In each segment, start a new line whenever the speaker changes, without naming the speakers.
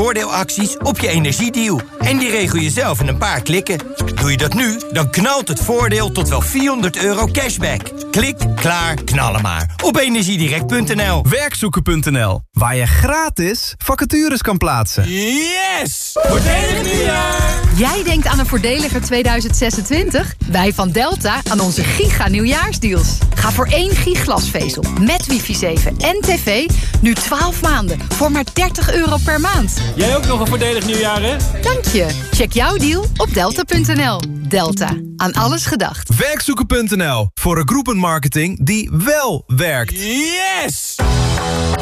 voordeelacties op je energiedeal. En die regel je zelf in een paar klikken. Doe je dat nu, dan knalt het voordeel tot wel 400 euro cashback. Klik, klaar, knallen maar. Op energiedirect.nl
Werkzoeken.nl, waar je gratis vacatures kan plaatsen.
Yes! Voordelig nieuwjaar!
Jij denkt aan een voordeliger 2026? Wij van Delta aan onze giga nieuwjaarsdeals. Ga voor één giglasvezel met wifi 7 en tv nu 12 maanden voor maar 30 euro per maand.
Jij ook nog een voordelig nieuwjaar, hè?
Dank je. Check jouw deal op delta.nl. Delta. Aan alles gedacht.
Werkzoeken.nl, voor een groepenmarketing die wel werkt.
Yes!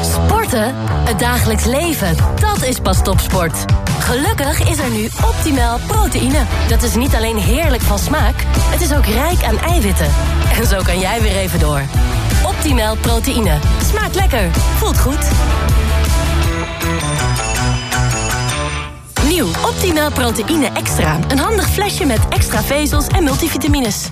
Sporten, het dagelijks leven, dat is pas topsport. Gelukkig is er nu optimaal proteïne. Dat is niet alleen heerlijk van smaak, het is ook rijk aan eiwitten. En zo kan jij weer even door. Optimaal proteïne. Smaakt lekker, voelt goed. Nieuw Optimaal proteïne extra. Een handig flesje met extra vezels en multivitamines.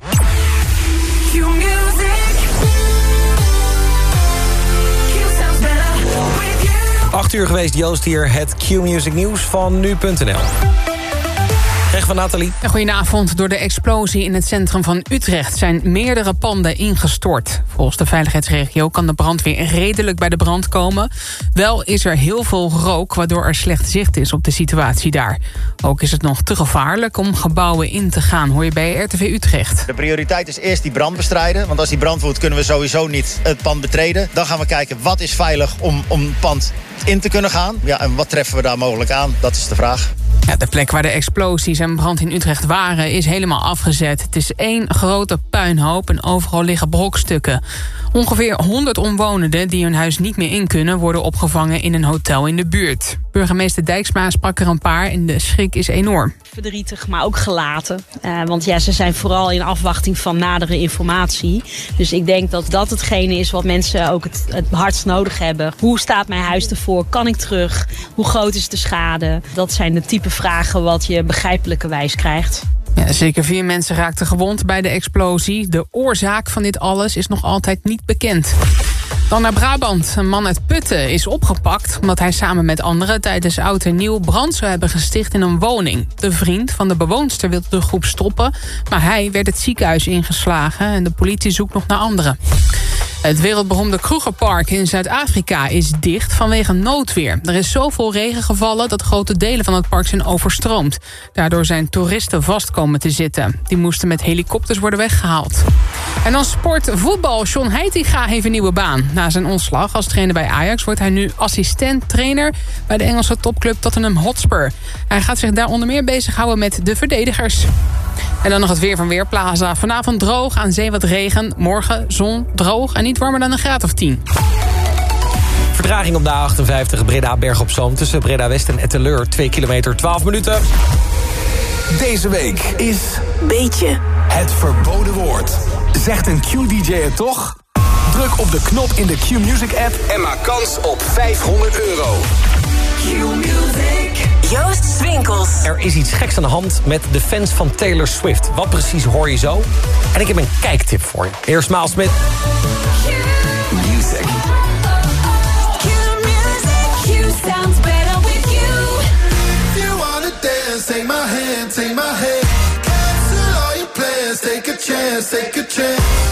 Acht uur geweest, Joost hier, het Q-Music Nieuws van nu.nl. Recht van Nathalie.
Goedenavond. Door de explosie in het centrum van Utrecht zijn meerdere panden ingestort. Volgens de veiligheidsregio kan de brandweer redelijk bij de brand komen. Wel is er heel veel rook, waardoor er slecht zicht is op de situatie daar. Ook is het nog te gevaarlijk om gebouwen in te gaan, hoor je bij RTV Utrecht.
De prioriteit is eerst die brand bestrijden. Want als die brand woedt kunnen we sowieso niet het pand betreden. Dan gaan we kijken wat is veilig om, om het pand in te kunnen gaan. Ja, en wat treffen we daar mogelijk aan? Dat is de vraag.
Ja, de plek waar de explosies en brand in Utrecht waren is helemaal afgezet. Het is één grote puinhoop en overal liggen brokstukken. Ongeveer 100 omwonenden die hun huis niet meer in kunnen... worden opgevangen in een hotel in de buurt. Burgemeester Dijksma sprak er een paar en de schrik is enorm.
Verdrietig, maar ook gelaten. Uh, want ja, ze zijn vooral in afwachting van nadere informatie. Dus ik denk dat dat hetgene is wat mensen ook het, het hardst nodig hebben. Hoe staat mijn huis ervoor? Kan ik terug? Hoe groot is de schade? Dat zijn de type vragen wat je begrijpelijkerwijs krijgt.
Zeker vier mensen raakten gewond bij de explosie. De oorzaak van dit alles is nog altijd niet bekend. Dan naar Brabant. Een man uit Putten is opgepakt... omdat hij samen met anderen tijdens oud en nieuw brand zou hebben gesticht in een woning. De vriend van de bewoonster wilde de groep stoppen... maar hij werd het ziekenhuis ingeslagen... en de politie zoekt nog naar anderen. Het wereldberoemde Krugerpark in Zuid-Afrika is dicht vanwege noodweer. Er is zoveel regen gevallen dat grote delen van het park zijn overstroomd. Daardoor zijn toeristen vast komen te zitten. Die moesten met helikopters worden weggehaald. En dan sport voetbal. John Heitinga heeft een nieuwe baan. Na zijn ontslag als trainer bij Ajax wordt hij nu assistent-trainer... bij de Engelse topclub Tottenham Hotspur. Hij gaat zich daar onder meer bezighouden met de verdedigers. En dan nog het weer van Weerplaza. Vanavond droog, aan zee wat regen. Morgen zon, droog en niet warmer dan een graad of 10.
Verdraging op de A58 Breda-Berg op Zoom... tussen Breda-West en Etteleur. 2 kilometer, 12 minuten.
Deze week is
Beetje.
het verboden woord. Zegt een Q-DJ het toch? Druk op de knop in de Q-Music app en maak kans op 500 euro.
Joost Swinkels.
Er is iets geks aan de hand met de fans van Taylor Swift. Wat precies hoor je zo? En ik heb een kijktip voor je. Eerst Maal Smit.
Music.
you wanna dance, take my hand, take my hand. Cancel all your plans, take a chance, take a chance.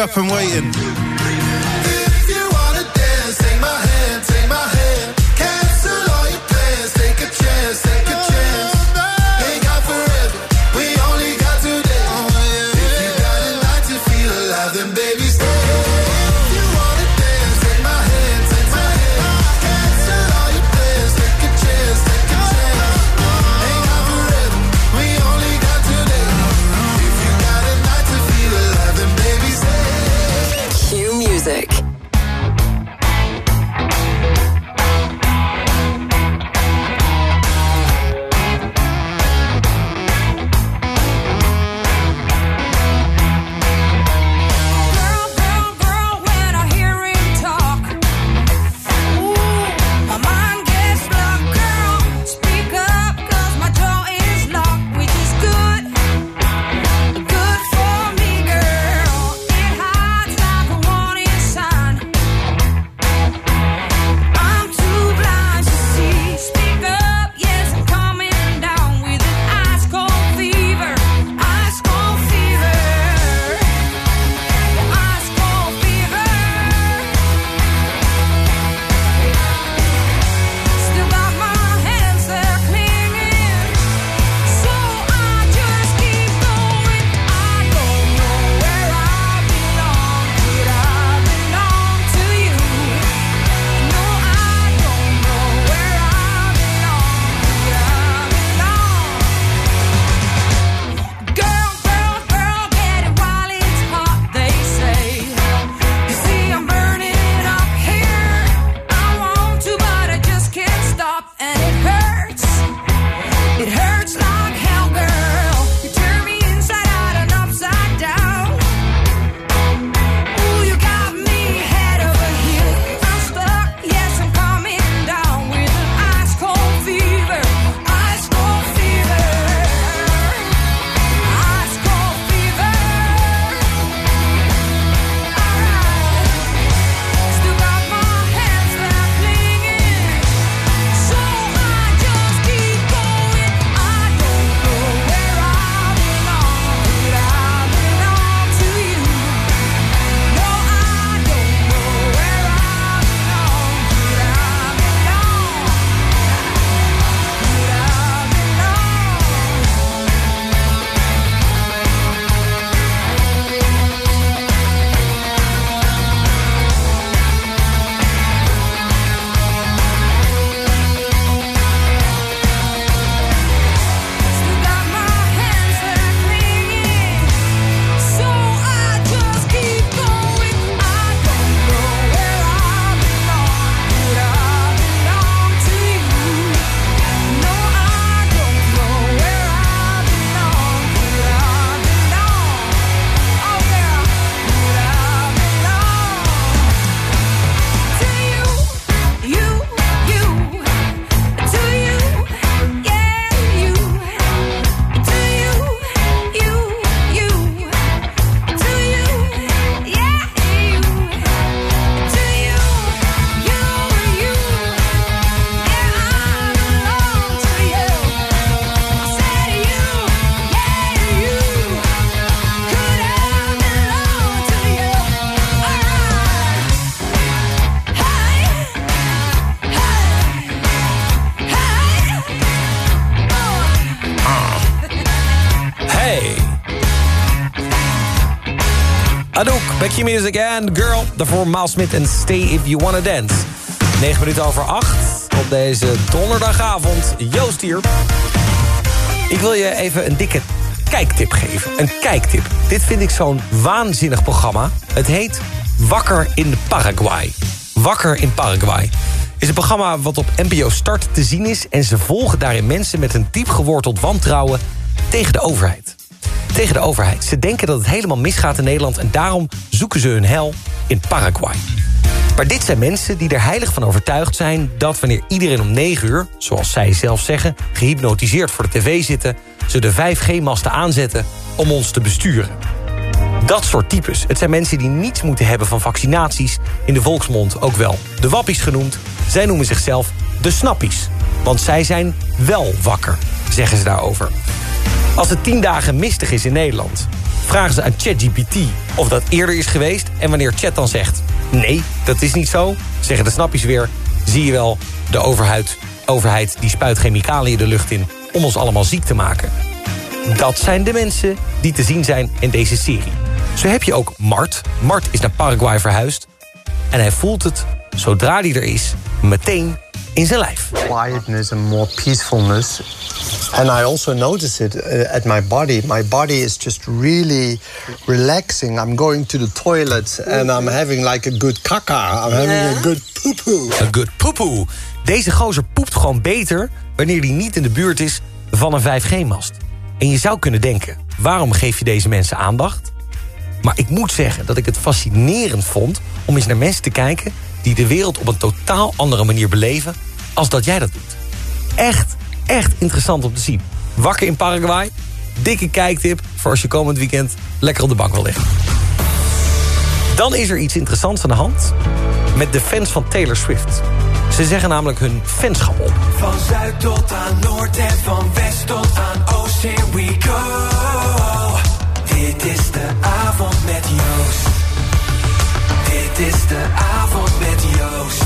Up and waiting.
Music
and Girl.
Daarvoor Maal Smit en Stay If You Wanna Dance. 9 minuten over 8 op deze donderdagavond. Joost hier. Ik wil je even een dikke kijktip geven. Een kijktip. Dit vind ik zo'n waanzinnig programma. Het heet Wakker in Paraguay. Wakker in Paraguay is een programma wat op NPO Start te zien is... en ze volgen daarin mensen met een diep geworteld wantrouwen tegen de overheid. Tegen de overheid. Ze denken dat het helemaal misgaat in Nederland... en daarom zoeken ze hun hel in Paraguay. Maar dit zijn mensen die er heilig van overtuigd zijn... dat wanneer iedereen om 9 uur, zoals zij zelf zeggen... gehypnotiseerd voor de tv zitten... ze de 5G-masten aanzetten om ons te besturen. Dat soort types. Het zijn mensen die niets moeten hebben van vaccinaties... in de volksmond ook wel de wappies genoemd. Zij noemen zichzelf de snappies. Want zij zijn wel wakker, zeggen ze daarover. Als het 10 dagen mistig is in Nederland... vragen ze aan ChatGPT of dat eerder is geweest... en wanneer Chat dan zegt... nee, dat is niet zo, zeggen de snappies weer... zie je wel, de overheid, overheid die spuit chemicaliën de lucht in... om ons allemaal ziek te maken. Dat zijn de mensen die te zien zijn in deze serie. Zo heb je ook Mart. Mart is naar Paraguay verhuisd. En hij voelt het, zodra hij er is, meteen in zijn lijf.
quietness and more peacefulness. And I also notice it uh, at my body. My body is just really relaxing. I'm going to the toilet and I'm having like a good kaka. I'm having a good poo-poo.
Een good poepoe. Deze gozer poept gewoon beter wanneer hij niet in de buurt is van een 5G-mast. En je zou kunnen denken, waarom geef je deze mensen aandacht? Maar ik moet zeggen dat ik het fascinerend vond om eens naar mensen te kijken... die de wereld op een totaal andere manier beleven als dat jij dat doet. Echt, echt interessant om te zien. Wakker in Paraguay, dikke kijktip voor als je komend weekend lekker op de bank wil liggen. Dan is er iets interessants aan de hand met de fans van Taylor Swift. Ze zeggen namelijk hun fanschap op.
Van zuid tot aan noord en van west tot aan oost, here we go. Dit is de avond met Joost. Dit is de avond met Joost.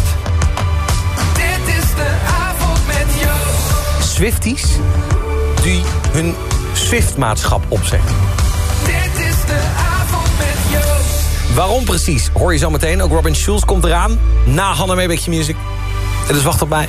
Dit is de avond met Joost.
Swifties die hun Swift-maatschap opzeggen.
Dit is de avond met Joost.
Waarom precies, hoor je zo meteen. Ook Robin Schulz komt eraan, na Hanna Meebekje Music. En dus wacht op mij.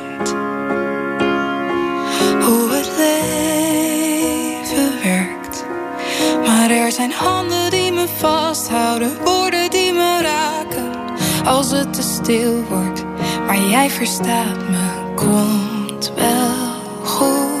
Er zijn handen die me vasthouden, woorden die me raken. Als het te stil wordt, maar jij verstaat me, komt wel goed.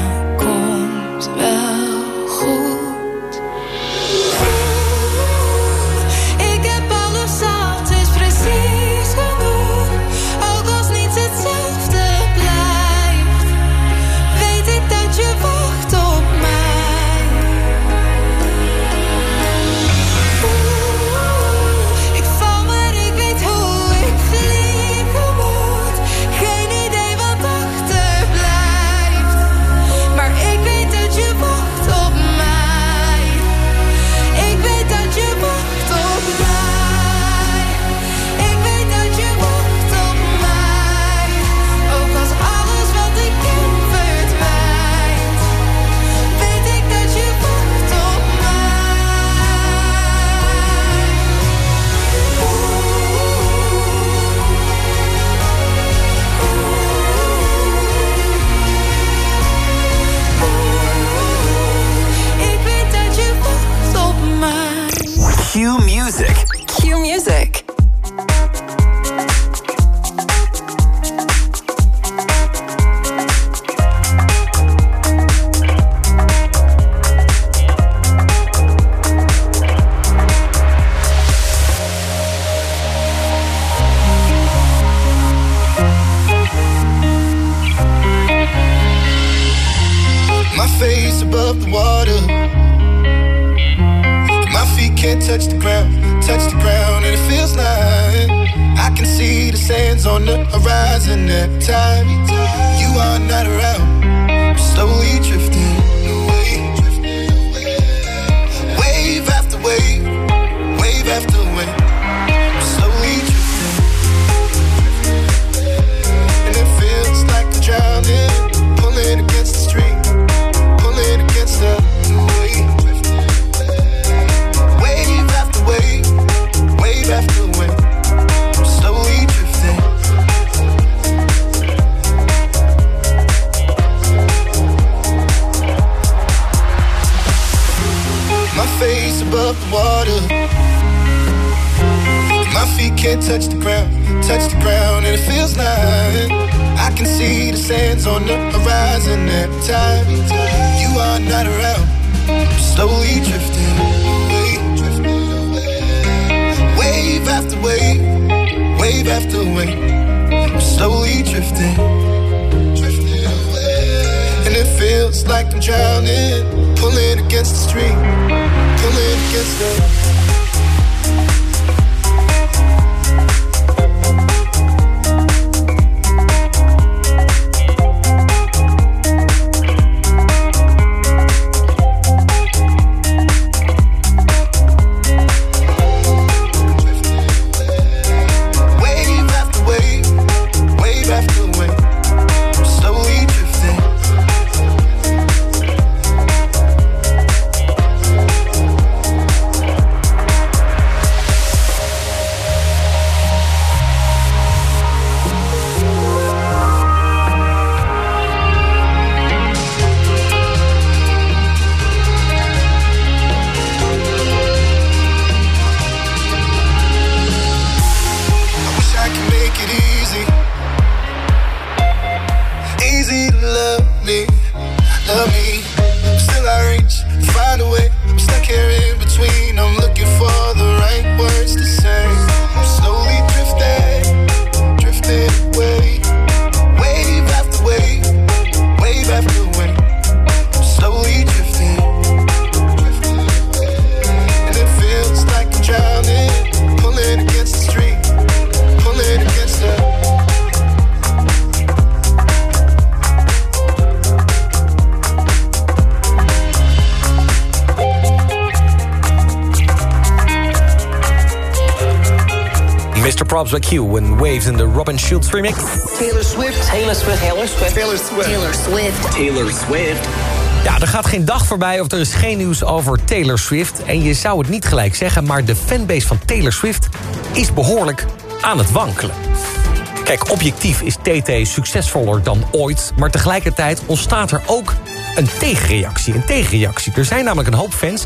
By Q when Waves in de Robin Schultz remix.
Taylor Swift. Taylor Swift. Taylor Swift. Taylor Swift. Taylor Swift. Taylor Swift.
Ja, er gaat geen dag voorbij of er is geen nieuws over Taylor Swift. En je zou het niet gelijk zeggen, maar de fanbase van Taylor Swift is behoorlijk aan het wankelen. Kijk, objectief is TT succesvoller dan ooit... maar tegelijkertijd ontstaat er ook een tegenreactie. Een tegenreactie. Er zijn namelijk een hoop fans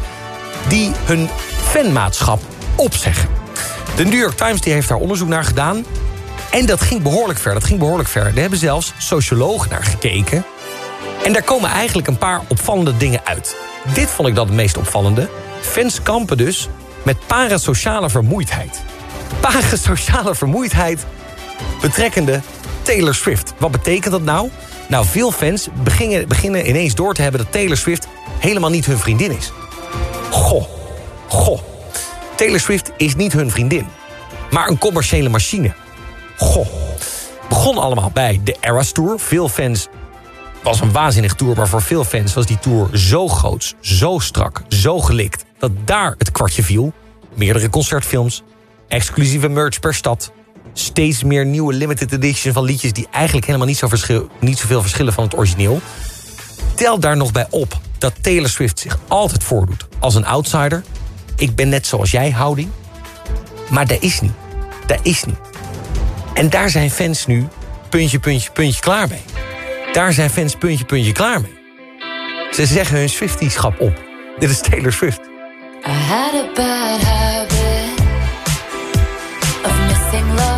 die hun fanmaatschap opzeggen. De New York Times die heeft daar onderzoek naar gedaan... en dat ging behoorlijk ver, dat ging behoorlijk ver. Daar hebben zelfs sociologen naar gekeken... En daar komen eigenlijk een paar opvallende dingen uit. Dit vond ik dan het meest opvallende. Fans kampen dus met parasociale vermoeidheid. Parasociale vermoeidheid betrekkende Taylor Swift. Wat betekent dat nou? Nou, veel fans beginnen, beginnen ineens door te hebben... dat Taylor Swift helemaal niet hun vriendin is. Goh, goh. Taylor Swift is niet hun vriendin, maar een commerciële machine. Goh. Begon allemaal bij de Eras Tour. Veel fans was een waanzinnig tour, maar voor veel fans was die tour zo groots, zo strak, zo gelikt, dat daar het kwartje viel. Meerdere concertfilms, exclusieve merch per stad, steeds meer nieuwe limited edition van liedjes die eigenlijk helemaal niet, zo verschil, niet zoveel verschillen van het origineel. Tel daar nog bij op dat Taylor Swift zich altijd voordoet als een outsider. Ik ben net zoals jij, houding. Maar dat is niet. Dat is niet. En daar zijn fans nu puntje, puntje, puntje klaar mee. Daar zijn fans puntje, puntje klaar mee. Ze zeggen hun Swiftie-schap op. Dit is Taylor Swift.
I had a bad habit of missing lovers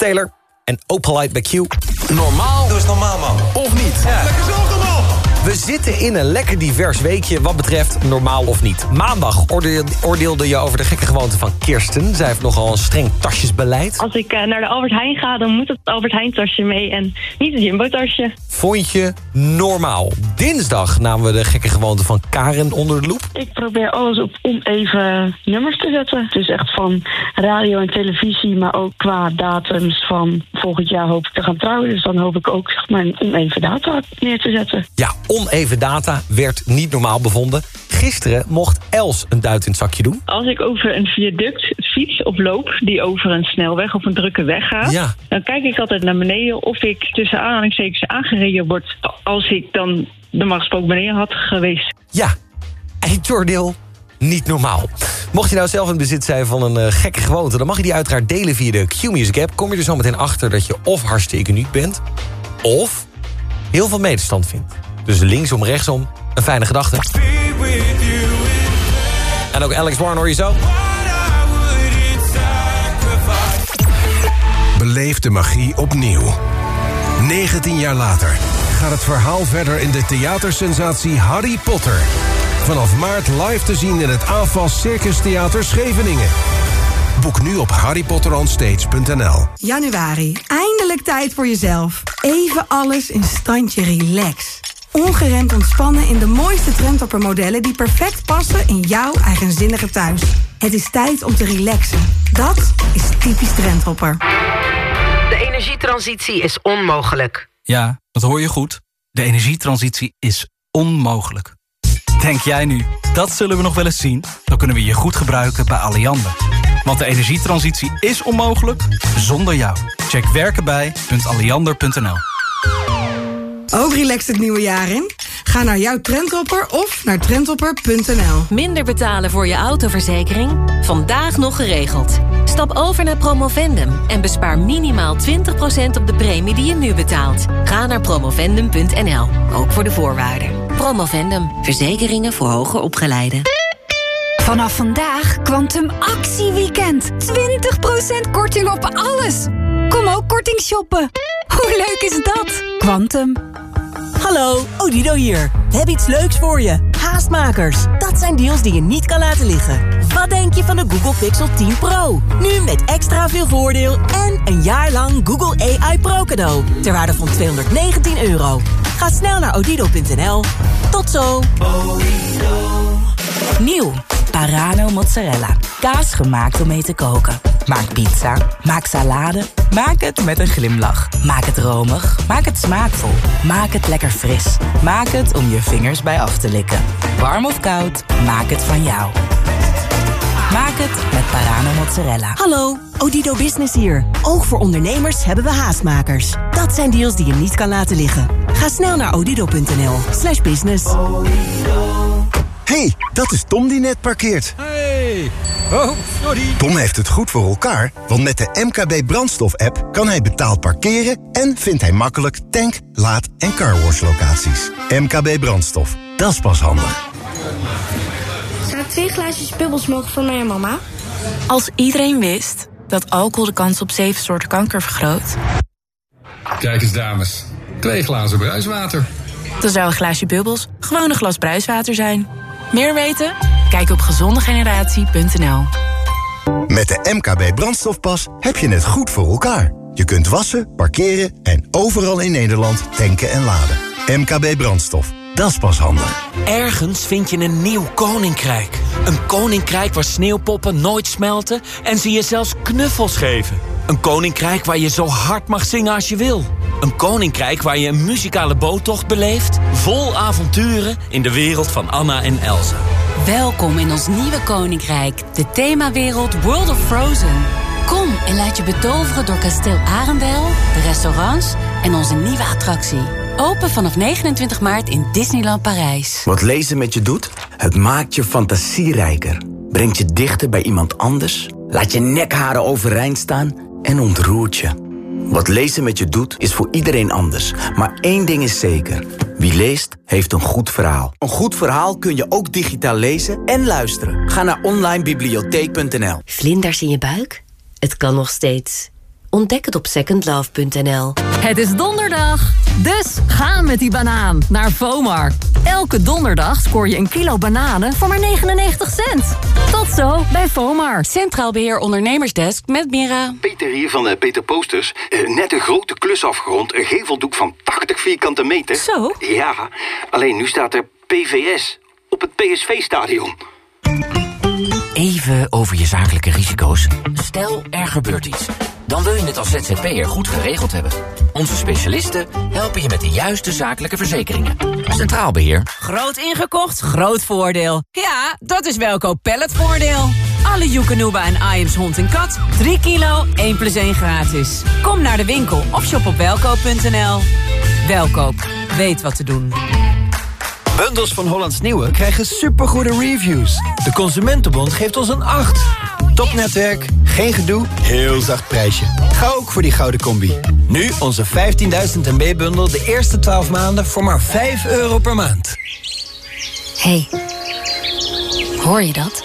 Taylor en Opalite bij Q. Normaal?
Doe eens normaal, man.
Of niet?
Lekker zelf normaal.
We zitten in een lekker divers weekje wat betreft normaal of niet. Maandag oordeel- oordeelde je over de gekke gewoonte van Kirsten. Zij heeft nogal een streng tasjesbeleid.
Als ik eh, naar de Albert Heijn ga, dan moet het Albert Heijn tasje mee en niet het Jumbo tasje.
Vond je normaal? Dinsdag namen we de gekke gewoonte van Karen onder de loep.
Ik probeer alles op oneven nummers te zetten. Dus echt van radio en televisie, maar ook qua datums van volgend jaar hoop ik te gaan trouwen. Dus dan hoop ik ook zeg maar, een oneven data neer te zetten.
Ja, oneven data werd niet normaal bevonden. Gisteren mocht Els een duit in het zakje doen.
Als ik over een viaduct fiets of loop die over een snelweg of een drukke weg gaat,
Ja.
dan kijk ik altijd naar beneden of ik tussen aanhalingstekens aangereden word als ik dan normaal gesproken beneden had geweest.
Ja, eindoordeel niet normaal. Mocht je nou zelf in bezit zijn van een eh, gekke gewoonte... dan mag je die uiteraard delen via de Q-Music app. Kom je er zo meteen achter dat je of hartstikke uniek bent... of heel veel medestand vindt. Dus linksom, rechtsom, een fijne gedachte. En ook Alex Warren hoor je zo.
Beleef de magie opnieuw. 19 jaar later gaat het verhaal verder in de theatersensatie Harry Potter. Vanaf maart live te zien in het AFAS Circus Theater Scheveningen. Boek nu op harrypotteronstage.nl.
Januari, eindelijk tijd voor jezelf. Even alles in standje relax. Ongeremd ontspannen in de mooiste trendtoppermodellen... die perfect passen in jouw eigenzinnige thuis. Het is tijd om te relaxen. Dat is typisch trendhopper.
De energietransitie is onmogelijk.
Ja, dat hoor je goed. De energietransitie is onmogelijk.
Denk jij nu, dat zullen we nog wel eens zien? Dan kunnen we je goed gebruiken bij Alliander. Want de energietransitie is onmogelijk zonder jou. Check werkenbij.alliander.nl
Ook relaxed het nieuwe jaar in? Ga naar jouw Trendhopper of naar trendhopper.nl.
Minder betalen voor je autoverzekering? Vandaag nog geregeld. Stap over naar Promovendum en bespaar minimaal 20% op de premie die je nu betaalt. Ga naar promovendum.nl, ook voor de voorwaarden. Promovendum, verzekeringen voor hoger opgeleiden.
Vanaf vandaag Quantum Actieweekend. 20% korting op alles. Kom ook korting shoppen. Hoe leuk is dat? Quantum.
Hallo, Odido hier. We hebben iets leuks voor je. Haastmakers. Dat zijn deals die je niet kan laten liggen. Wat denk je van de Google Pixel 10 Pro? Nu met extra veel voordeel en een jaar lang Google AI Pro cadeau. Ter waarde van 219 euro. Ga snel naar odido.nl. Tot zo.
Nieuw. Parano mozzarella. Kaas gemaakt om mee te koken. Maak pizza. Maak salade. Maak het met een glimlach. Maak het romig. Maak het smaakvol. Maak het lekker fris. Maak het om je vingers bij af te likken. Warm of koud, maak het van jou. Maak het met Parano mozzarella.
Hallo, Odido Business hier. Ook voor ondernemers hebben we haastmakers. Dat zijn deals die je niet kan laten liggen. Ga snel naar odido.nl slash business.
Hey, dat is Tom die net parkeert.
Hey. Oh, sorry.
Tom heeft het goed voor elkaar, want met de MKB brandstof-app kan hij betaald parkeren en vindt hij makkelijk tank, laad- en carwash locaties. MKB brandstof, dat is pas handig.
Zou ik twee glaasjes bubbels mogen voor mij en mama? Als iedereen wist dat alcohol de kans op zeven soorten kanker vergroot...
Kijk eens, dames. Twee glazen bruiswater.
dan zou een glaasje bubbels gewoon een glas bruiswater zijn. Meer weten? Kijk op gezondegeneratie.nl
Met de MKB brandstofpas heb je het goed voor elkaar. Je kunt wassen, parkeren en overal in Nederland tanken en laden. MKB brandstof, dat is pas handig.
Ergens vind je een nieuw koninkrijk. Een koninkrijk waar sneeuwpoppen nooit smelten en ze je zelfs knuffels geven. Een koninkrijk waar je zo hard mag zingen als je wil. Een koninkrijk waar je een muzikale boottocht beleeft... vol avonturen in de wereld van Anna en Elsa.
Welkom in ons nieuwe koninkrijk. De themawereld World of Frozen. Kom en laat je betoveren door kasteel Arendel, de restaurants en onze nieuwe attractie. Open vanaf 29 maart in Disneyland Parijs.
Wat lezen met je doet? Het maakt je fantasierijker. Brengt je dichter bij iemand anders. Laat je nekharen overeind staan en ontroert je. Wat lezen met je doet, is voor iedereen anders. Maar één ding is zeker. Wie leest, heeft een goed verhaal. Een goed verhaal kun je ook digitaal lezen en luisteren. Ga naar onlinebibliotheek.nl
Vlinders in je buik? Het kan nog steeds. Ontdek het op secondlove.nl.
Het is donderdag, dus ga met die banaan naar Vomar. Elke donderdag scoor je een kilo bananen voor maar 99 cent. Tot zo bij Vomar.
Centraal Beheer Ondernemersdesk met Mira.
Peter hier van eh, Peter Posters. Eh, net een grote klus afgerond. Een geveldoek van 80 vierkante meter.
Zo?
Ja, alleen nu staat er PVS op het PSV-stadion.
Even over je zakelijke risico's. Stel, er gebeurt iets. Dan wil je het als ZZP'er goed geregeld hebben. Onze specialisten helpen je met de juiste zakelijke verzekeringen. Centraal Beheer.
Groot ingekocht, groot voordeel. Ja, dat is Welkoop Palletvoordeel. Alle Joekanuba en Iams hond en kat. 3 kilo, 1 plus 1 gratis. Kom naar de winkel of shop op welkoop.nl. Welkoop, weet wat te doen.
Bundels van Hollands Nieuwe krijgen supergoede reviews. De Consumentenbond geeft ons een 8. Topnetwerk, geen gedoe, heel zacht prijsje. Ga ook voor die gouden combi. Nu onze 15.000 MB-bundel de eerste 12 maanden voor maar 5 euro per maand.
hey, hoor je dat?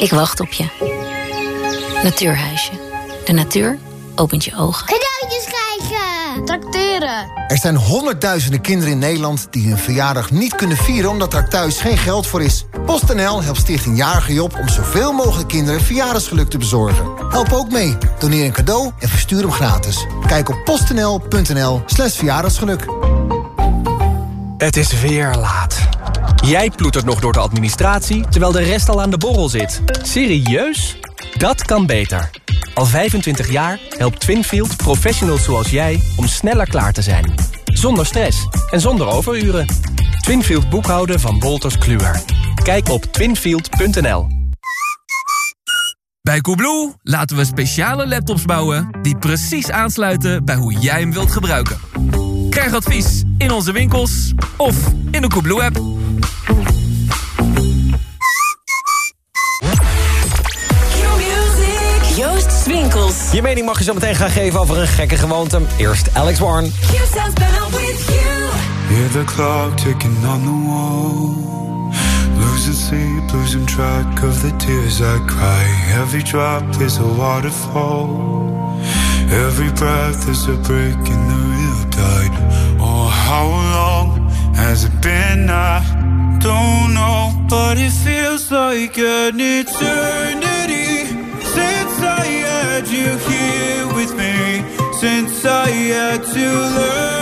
Ik wacht op je. Natuurhuisje. De natuur opent je ogen.
Tracteren!
Er zijn honderdduizenden kinderen in Nederland die hun verjaardag niet kunnen vieren omdat er thuis geen geld voor is. PostNL helpt Stichting Jarige Job om zoveel mogelijk kinderen verjaardagsgeluk te bezorgen. Help ook mee. Doneer een cadeau en verstuur hem gratis. Kijk op postnl.nl slash verjaardagsgeluk.
Het is weer laat. Jij ploetert nog door de administratie, terwijl de rest al aan de borrel zit. Serieus? Dat kan beter.
Al 25 jaar helpt Twinfield professionals zoals jij om sneller klaar te zijn. Zonder stress en zonder overuren. Twinfield boekhouden van Wolters Kluwer. Kijk op twinfield.nl.
Bij Coolblue laten we speciale laptops bouwen die precies aansluiten bij hoe jij hem wilt gebruiken. Krijg advies in onze winkels of in de Coolblue app.
Joost Swinkels.
Je mening mag je zo meteen gaan geven over een gekke gewoonte. Eerst Alex Warren.
Hear the clock ticking on the wall. Losing sleep, losing track of the tears I cry. Every drop is a waterfall. Every breath is a break in the real tide. Oh, how long has it been? I don't know, but it feels like an eternity had you here with me. Since I had to learn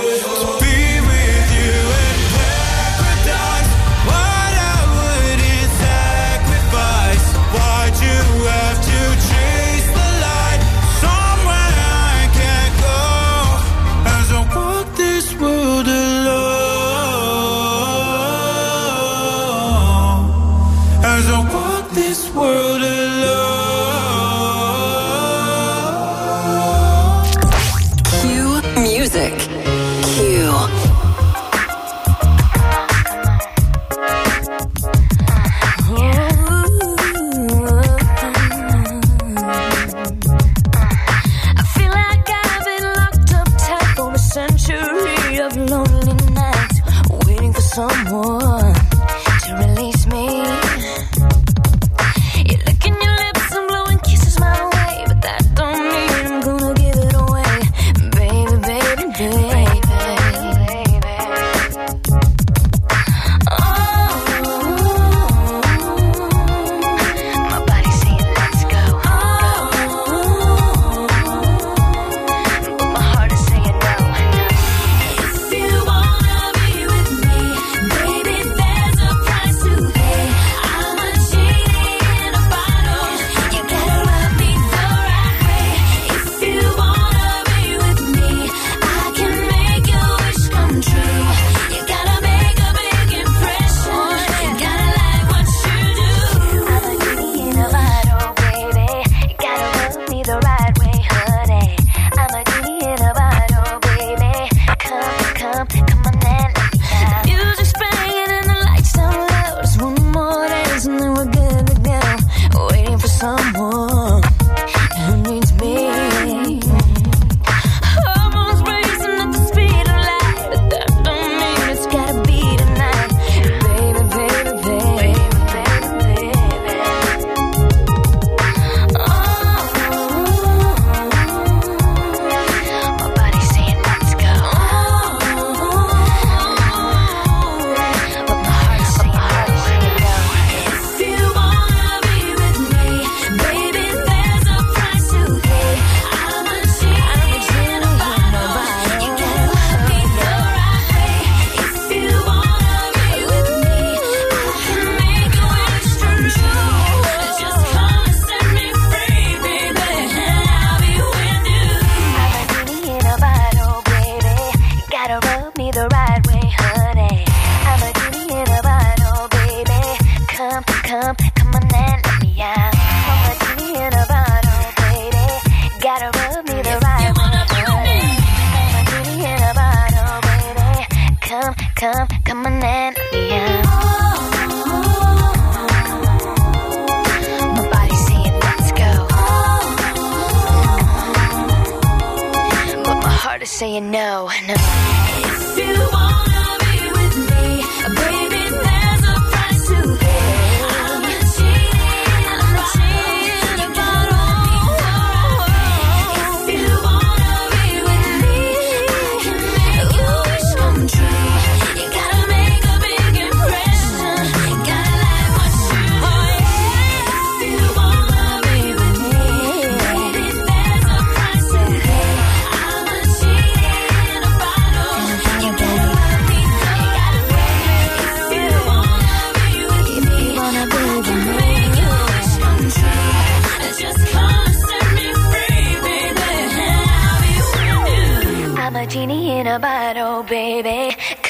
Saying no, no.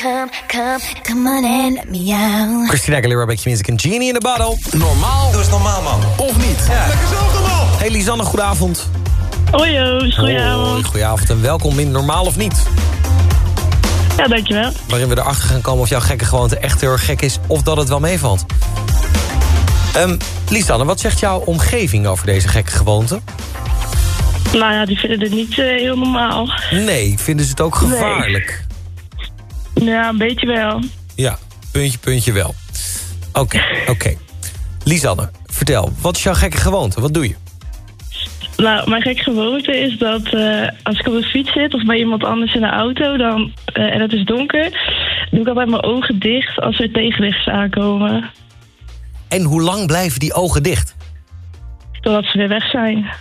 Come, come, come on and let me out.
Christina Aguilera, Beetje Music en Genie in the Bottle. Normaal. Dat is normaal, man. Of niet? Ja. Lekker zo, man. Hey Lisanne, goedenavond.
Hoi Joost, goedenavond.
Hoi, goedenavond en welkom in Normaal of Niet.
Ja, dankjewel.
Waarin we erachter gaan komen of jouw gekke gewoonte echt heel erg gek is... of dat het wel meevalt. Um, Lisanne, wat zegt jouw omgeving over deze gekke gewoonte?
Nou ja, die vinden het niet eh, heel normaal.
Nee, vinden ze het ook gevaarlijk?
Ja, een beetje wel.
Ja, puntje, puntje wel. Oké, oké. Lisanne, vertel, wat is jouw gekke gewoonte? Wat doe je?
Nou, mijn gekke gewoonte is dat eh, als ik op de fiets zit of bij iemand anders in de auto dan, eh, en het is donker, doe ik altijd mijn ogen dicht als er tegenlichts aankomen.
En hoe lang blijven die ogen dicht?
Totdat ze weer weg zijn.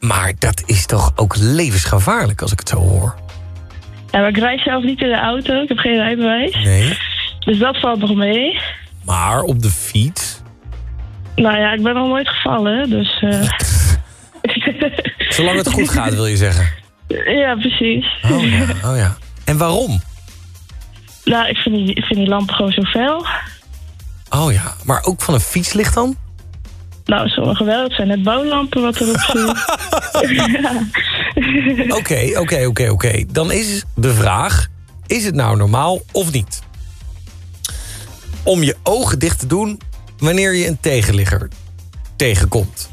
Maar dat is toch ook levensgevaarlijk als ik het zo hoor?
Ja, maar ik rijd zelf niet in de auto, ik heb geen rijbewijs.
Nee.
Dus dat valt nog mee.
Maar op de fiets?
Nou ja, ik ben nog nooit gevallen, dus... eh,
Zolang het goed gaat, wil je zeggen?
ja, precies.
Oh ja, oh ja. En waarom?
Nou, ik vind die, ik vind die lampen gewoon zo fel.
Oh ja, maar ook van een fietslicht dan?
Nou, sommige wel. Het zijn net bouwlampen wat erop zit.
Oké, oké, oké, oké. Dan is de vraag, is het nou normaal of niet? Om je ogen dicht te doen wanneer je een tegenligger tegenkomt.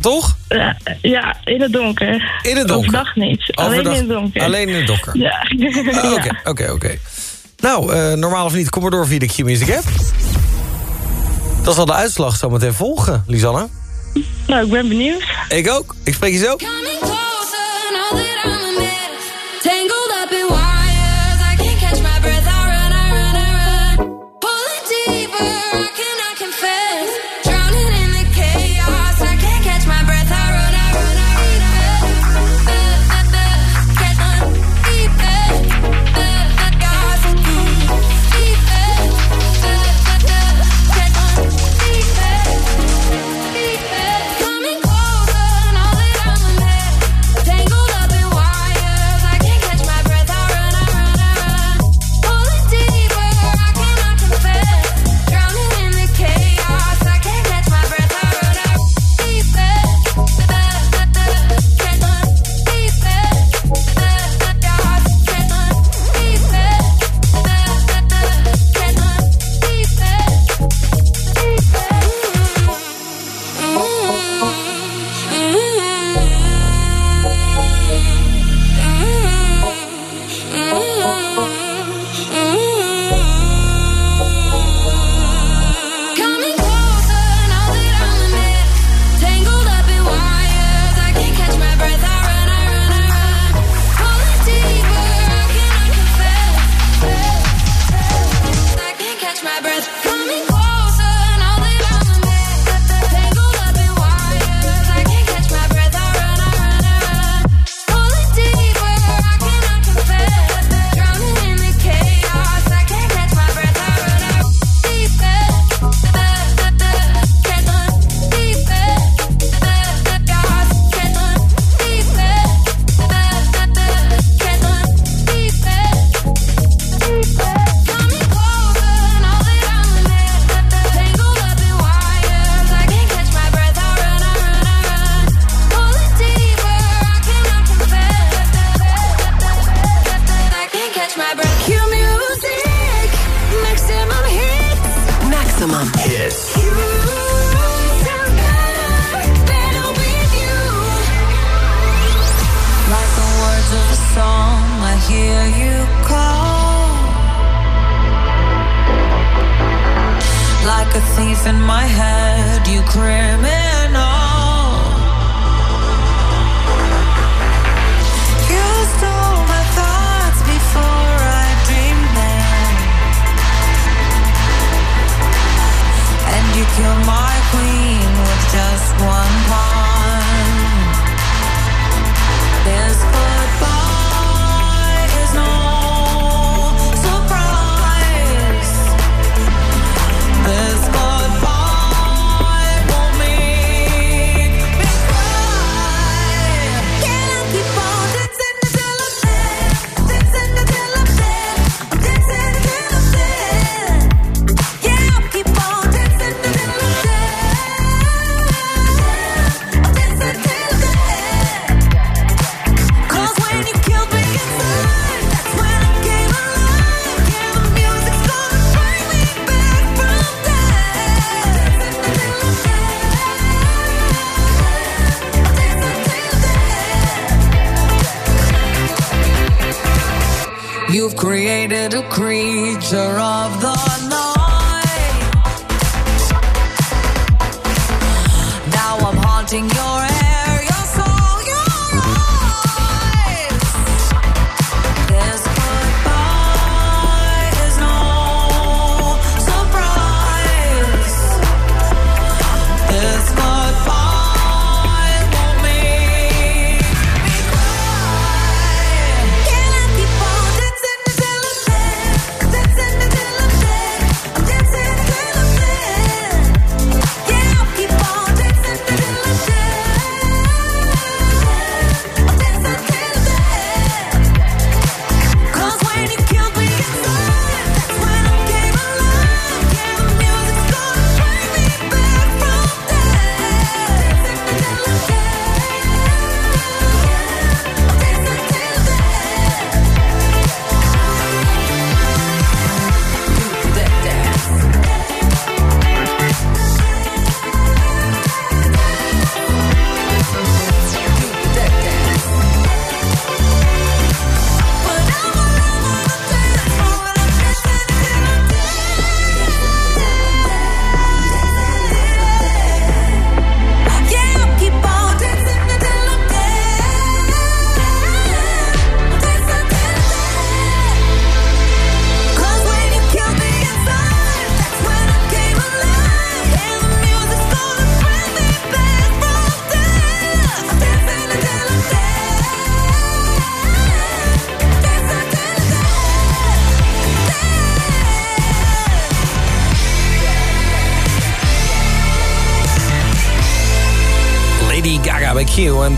Toch?
Ja, ja, in het donker.
In het donker?
Overdag niet. Alleen in het donker.
Alleen in het donker?
Ja.
Ah, Oké, oké, oké. Nou, eh, normaal of niet, kom maar door via de Q-Music app. Dat zal de uitslag zometeen volgen, Lisanne.
Nou, ik ben benieuwd.
Ik ook. Ik spreek je zo.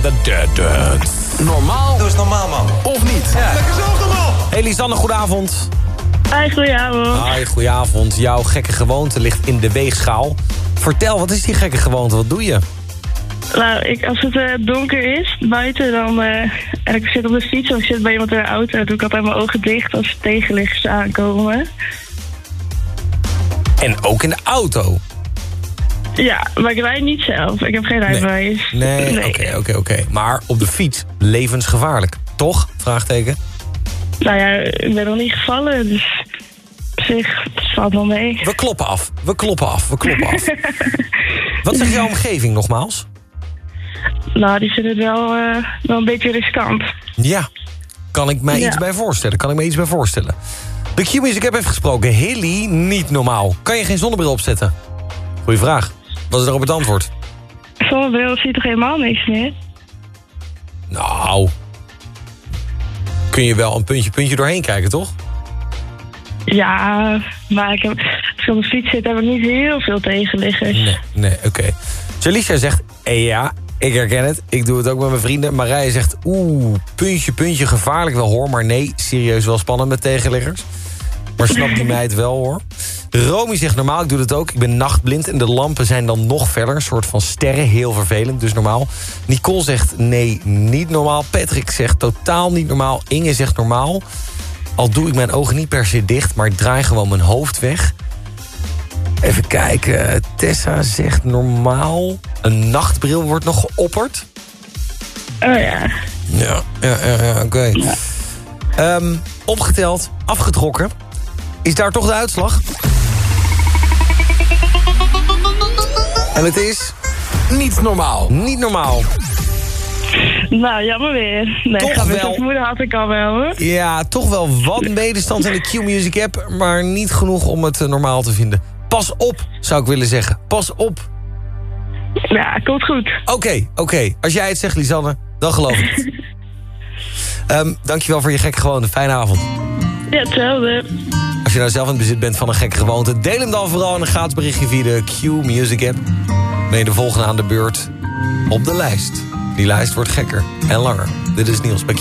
The
Dead
Dudes. Normaal?
Doe eens normaal, man.
Of niet? Ja.
Lekker zelf normaal.
Hey Lisanne, goedenavond.
Hi, goedenavond.
Hi, goedenavond. Jouw gekke gewoonte ligt in de weegschaal. Vertel, wat is die gekke gewoonte? Wat doe je?
Nou, ik, als het eh, donker is buiten, dan eh, en ik zit op de fiets of ik zit bij iemand in de auto, dan doe ik altijd mijn ogen dicht als tegenliggers aankomen.
En ook in de auto?
Ja, maar ik rijd niet zelf. Ik heb geen rijbewijs.
Nee, oké, oké, oké. Maar op de fiets, levensgevaarlijk. Toch? Vraagteken.
Nou ja, ik ben nog niet gevallen, dus op zich het valt wel mee.
We kloppen af. We kloppen af. We kloppen af. Wat zegt jouw omgeving nogmaals?
Nou, die vinden het wel, eh, wel een beetje riskant.
Ja. Kan ik mij
Ja.
iets bij voorstellen? Kan ik me iets bij voorstellen? De Q-Music, ik heb even gesproken. Hilly, niet normaal. Kan je geen zonnebril opzetten? Goeie vraag. Wat is erop het antwoord?
Zonnebril zie je toch helemaal niks meer?
Nou... Kun je wel een puntje puntje doorheen kijken, toch?
Ja, maar ik heb, als ik op de fiets zit, heb ik niet heel veel tegenliggers.
Nee, nee, oké. Jalicia zegt, eh, ja, ik herken het. Ik doe het ook met mijn vrienden. Marije zegt, oeh, puntje, puntje, gevaarlijk wel hoor. Maar nee, serieus wel spannend met tegenliggers. Maar snap die meid wel hoor. Romy zegt normaal, ik doe het ook. Ik ben nachtblind en de lampen zijn dan nog verder. Een soort van sterren, heel vervelend, dus normaal. Nicole zegt nee, niet normaal. Patrick zegt totaal niet normaal. Inge zegt normaal. Al doe ik mijn ogen niet per se dicht, maar ik draai gewoon mijn hoofd weg. Even kijken. Tessa zegt normaal. Een nachtbril wordt nog geopperd.
Oh ja.
Ja, ja, ja, ja oké. Ehm, opgeteld, afgetrokken. Is daar toch de uitslag?
En het is
niet normaal.
Niet normaal.
Nou, jammer weer. Nee,
toch
ga
wel.
moeder had ik al wel hoor.
Ja, toch wel wat medestand in de Q-Music app, maar niet genoeg om het eh, normaal te vinden. Pas op, zou ik willen zeggen. Pas op.
Ja, komt goed.
Oké, oké. Als jij het zegt, Lisanne, dan geloof ik het. Ehm, dankjewel voor je gekke gewone. Fijne avond.
Ja, hetzelfde.
Als je nou zelf in bezit bent van een gekke gewoonte... deel hem dan vooral in een gratis berichtje via de Q-Music app. Mee de volgende aan de beurt op de lijst. Die lijst wordt gekker en langer. Dit is Niels bij Q.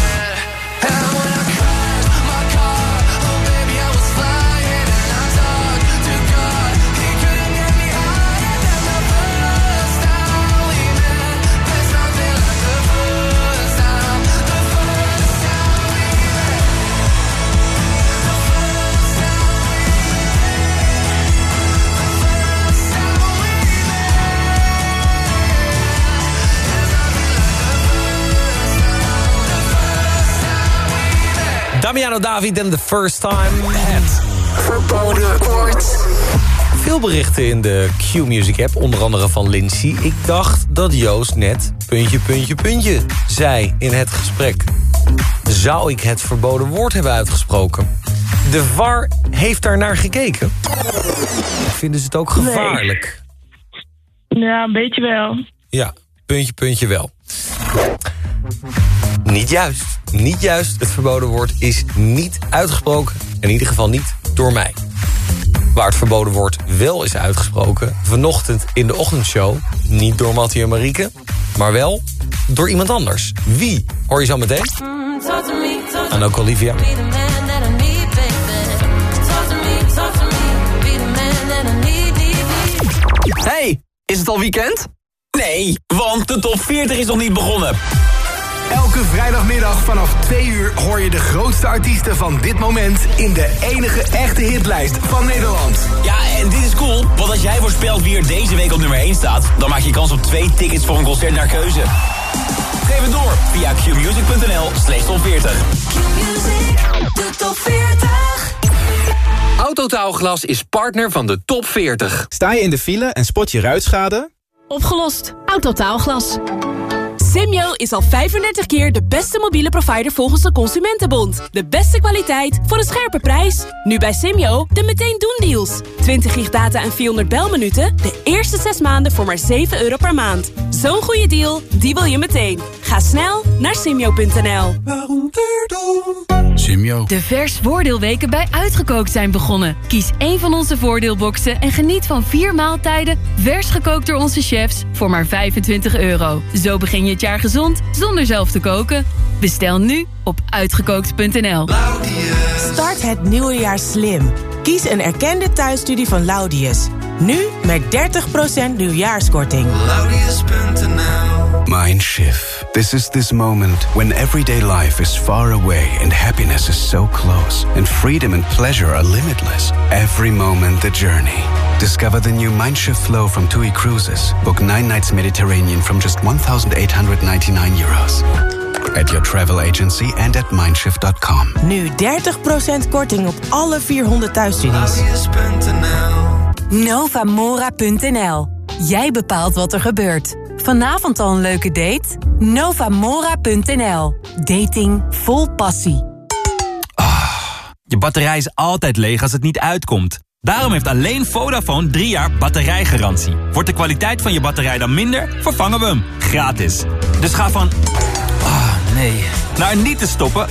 Damiano David en The First Time. Het verboden woord. Veel berichten in de Q-Music app, onder andere van Lindsay. Ik dacht dat Joost net puntje, puntje, puntje zei in het gesprek. Zou ik het verboden woord hebben uitgesproken? De VAR heeft daar naar gekeken. Vinden ze het ook gevaarlijk?
Ja, een beetje wel.
Ja, puntje, puntje wel. Niet juist. Niet juist. Het verboden woord is niet uitgesproken. In ieder geval niet door mij. Waar het verboden woord wel is uitgesproken... vanochtend in de ochtendshow... niet door Mattie en Marieke... maar wel door iemand anders. Wie? Hoor je zo meteen? En ook Olivia.
Hey, is het al weekend? Nee, want de top 40 is nog niet begonnen.
Elke vrijdagmiddag vanaf 2 uur hoor je de grootste artiesten van dit moment... in de enige echte hitlijst van Nederland.
Ja, en dit is cool, want als jij voorspelt wie er deze week op nummer 1 staat... dan maak je kans op twee tickets voor een concert naar keuze. Geef het door via qmusic.nl slash top 40.
De top 40.
Autotaalglas is partner van de top 40.
Sta je in de file en spot je ruitschade?
Opgelost. Autotaalglas. Simyo is al 35 keer de beste mobiele provider volgens de Consumentenbond. De beste kwaliteit voor een scherpe prijs. Nu bij Simyo de meteen doen deals. 20 gig data en 400 belminuten. De eerste 6 maanden voor maar 7 euro per maand. Zo'n goede deal, die wil je meteen. Ga snel naar simyo.nl.
Simyo.
De vers voordeelweken bij Uitgekookt zijn begonnen. Kies één van onze voordeelboxen en geniet van vier maaltijden... vers gekookt door onze chefs voor maar 25 euro. Zo begin je het jaar gezond zonder zelf te koken. Bestel nu op uitgekookt.nl.
Start het nieuwe jaar slim. Kies een erkende thuisstudie van Laudius. Nu met 30% nieuwjaarskorting.
Mindshift. This is this moment when everyday life is far away and happiness is so close, and freedom and pleasure are limitless. Every moment the journey. Discover the new Mindshift flow from TUI Cruises. Book nine nights Mediterranean from just 1,899 euros. At your travel agency and at mindshift.com.
Nu 30% korting op alle 400 thuisstudies.
Novamora.nl. Jij bepaalt wat er gebeurt. Vanavond al een leuke date? Novamora.nl. Dating vol passie.
Je batterij is altijd leeg als het niet uitkomt. Daarom heeft alleen Vodafone 3 jaar batterijgarantie. Wordt de kwaliteit van je batterij dan minder, vervangen we hem. Gratis. Dus ga van... Ah, nee. Naar niet te stoppen.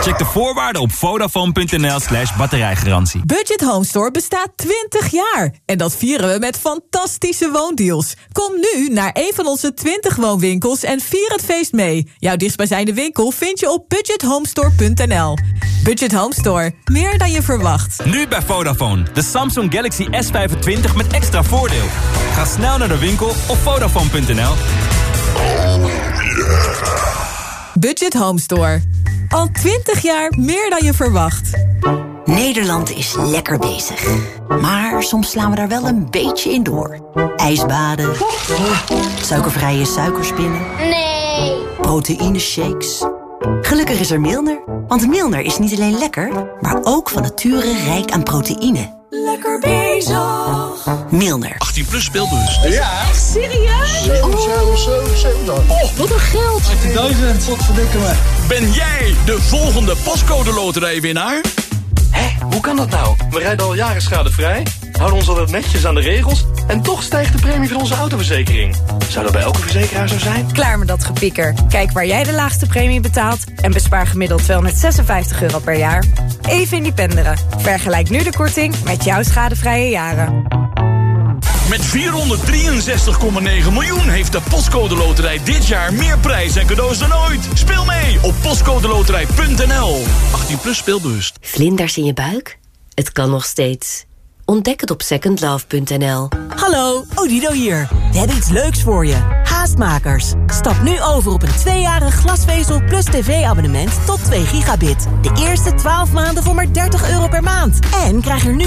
Check de voorwaarden op vodafone.nl slash batterijgarantie.
Budget Home Store bestaat 20 jaar. En dat vieren we met fantastische woondeals. Kom nu naar een van onze 20 woonwinkels en vier het feest mee. Jouw dichtstbijzijnde winkel vind je op budgethomestore.nl. Budget Home Store. Meer dan je verwacht.
Nu bij Vodafone. De Samsung Galaxy S25 met extra voordeel. Ga snel naar de winkel op vodafone.nl.
Budget Home Store. Al 20 jaar meer dan je verwacht.
Nederland is lekker bezig. Maar soms slaan we daar wel een beetje in door. Ijsbaden. Suikervrije suikerspinnen.
Nee.
Proteïne shakes. Gelukkig is er Milner. Want Milner is niet alleen lekker, maar ook van nature rijk aan proteïne.
Lekker bezig.
Milner.
18 plus speelbus.
Ja. Echt serieus?
Oh, wat een geld. 18.000. Wat verdikken me. Ben jij de volgende pascode loterijwinnaar?
Hé, hoe kan dat nou? We rijden al jaren schadevrij
houden ons altijd netjes aan de regels... en toch stijgt de premie van onze autoverzekering. Zou dat bij elke verzekeraar zo zijn?
Klaar met dat gepieker. Kijk waar jij de laagste premie betaalt... en bespaar gemiddeld 256 euro per jaar. Even independeren. Vergelijk nu de korting met jouw schadevrije jaren.
Met 463,9 miljoen heeft de Postcode Loterij dit jaar meer prijs en cadeaus dan ooit. Speel mee op postcodeloterij.nl. 18 plus speelbewust.
Vlinders in je buik? Het kan nog steeds. Ontdek het op secondlove.nl.
Hallo, Odido hier. We hebben iets leuks voor je. Haastmakers. Stap nu over op een tweejarig glasvezel plus tv-abonnement tot 2 gigabit. De eerste 12 maanden voor maar 30 euro per maand. En krijg er nu